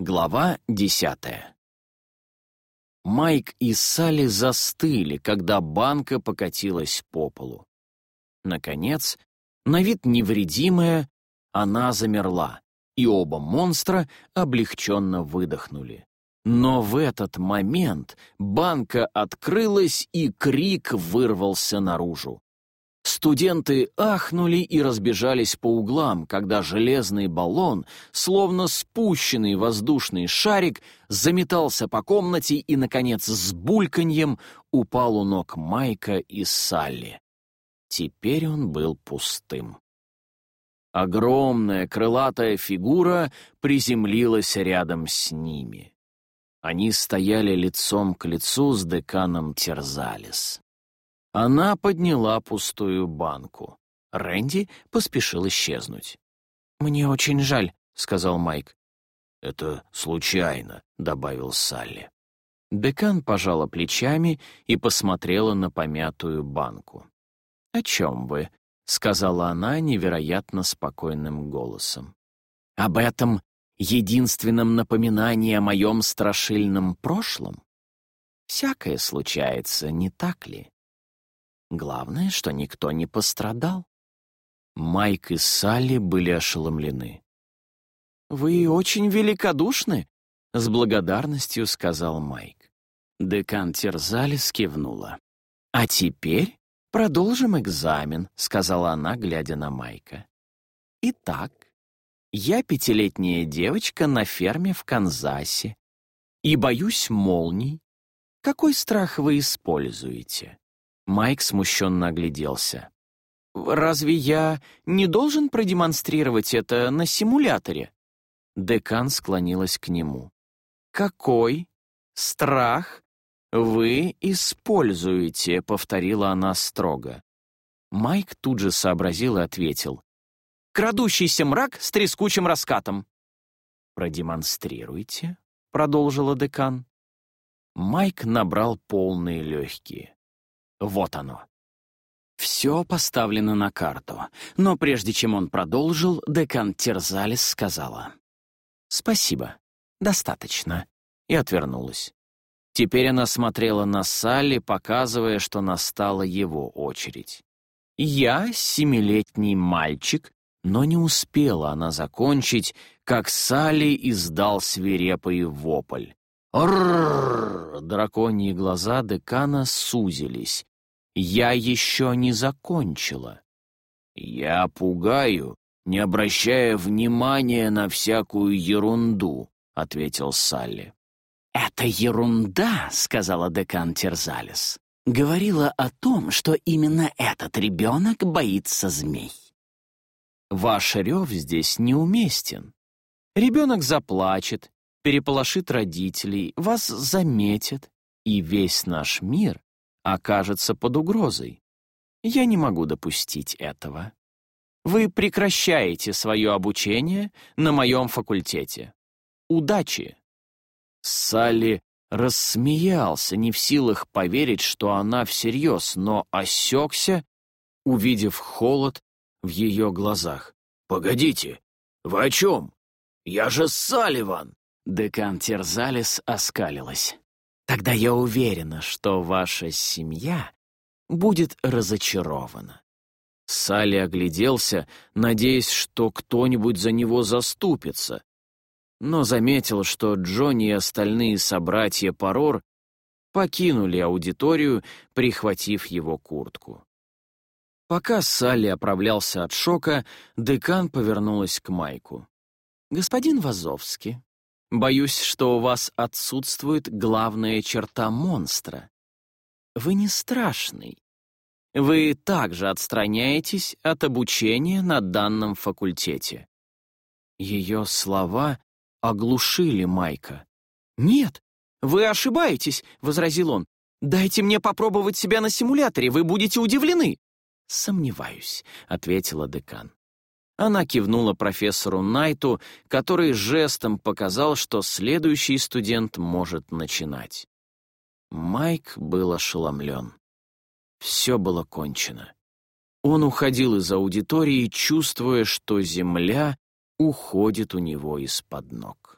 Глава десятая. Майк и Салли застыли, когда банка покатилась по полу. Наконец, на вид невредимая, она замерла, и оба монстра облегченно выдохнули. Но в этот момент банка открылась, и крик вырвался наружу. Студенты ахнули и разбежались по углам, когда железный баллон, словно спущенный воздушный шарик, заметался по комнате и, наконец, с бульканьем упал у ног Майка и Салли. Теперь он был пустым. Огромная крылатая фигура приземлилась рядом с ними. Они стояли лицом к лицу с деканом Терзалис. Она подняла пустую банку. Рэнди поспешил исчезнуть. «Мне очень жаль», — сказал Майк. «Это случайно», — добавил Салли. Декан пожала плечами и посмотрела на помятую банку. «О чем вы?» — сказала она невероятно спокойным голосом. «Об этом единственном напоминании о моем страшильном прошлом? Всякое случается, не так ли? Главное, что никто не пострадал. Майк и Салли были ошеломлены. «Вы очень великодушны», — с благодарностью сказал Майк. Декан Терзалис кивнула. «А теперь продолжим экзамен», — сказала она, глядя на Майка. «Итак, я пятилетняя девочка на ферме в Канзасе и боюсь молний. Какой страх вы используете?» Майк смущенно огляделся. «Разве я не должен продемонстрировать это на симуляторе?» Декан склонилась к нему. «Какой страх вы используете?» — повторила она строго. Майк тут же сообразил и ответил. «Крадущийся мрак с трескучим раскатом». «Продемонстрируйте», — продолжила декан. Майк набрал полные легкие. Вот оно. Все поставлено на карту, но прежде чем он продолжил, декан Терзалис сказала «Спасибо, достаточно», и отвернулась. Теперь она смотрела на Салли, показывая, что настала его очередь. «Я семилетний мальчик», но не успела она закончить, как Салли издал свирепый вопль. Ррррр! Драконьи глаза декана сузились. Я еще не закончила. Я пугаю, не обращая внимания на всякую ерунду, ответил Салли. «Это ерунда», — сказала декан Терзалис. «Говорила о том, что именно этот ребенок боится змей». «Ваш рев здесь неуместен. Ребенок заплачет, переполошит родителей, вас заметят, и весь наш мир окажется под угрозой. Я не могу допустить этого. Вы прекращаете свое обучение на моем факультете. Удачи!» Салли рассмеялся, не в силах поверить, что она всерьез, но осекся, увидев холод в ее глазах. «Погодите, вы о чем? Я же Салливан!» Декан Терзалис оскалилась. «Тогда я уверена, что ваша семья будет разочарована». Салли огляделся, надеясь, что кто-нибудь за него заступится, но заметил, что Джонни и остальные собратья Парор покинули аудиторию, прихватив его куртку. Пока Салли оправлялся от шока, декан повернулась к Майку. «Господин Вазовский, Боюсь, что у вас отсутствует главная черта монстра. Вы не страшный. Вы также отстраняетесь от обучения на данном факультете. Ее слова оглушили Майка. «Нет, вы ошибаетесь», — возразил он. «Дайте мне попробовать себя на симуляторе, вы будете удивлены». «Сомневаюсь», — ответила декан. Она кивнула профессору Найту, который жестом показал, что следующий студент может начинать. Майк был ошеломлен. Все было кончено. Он уходил из аудитории, чувствуя, что земля уходит у него из-под ног.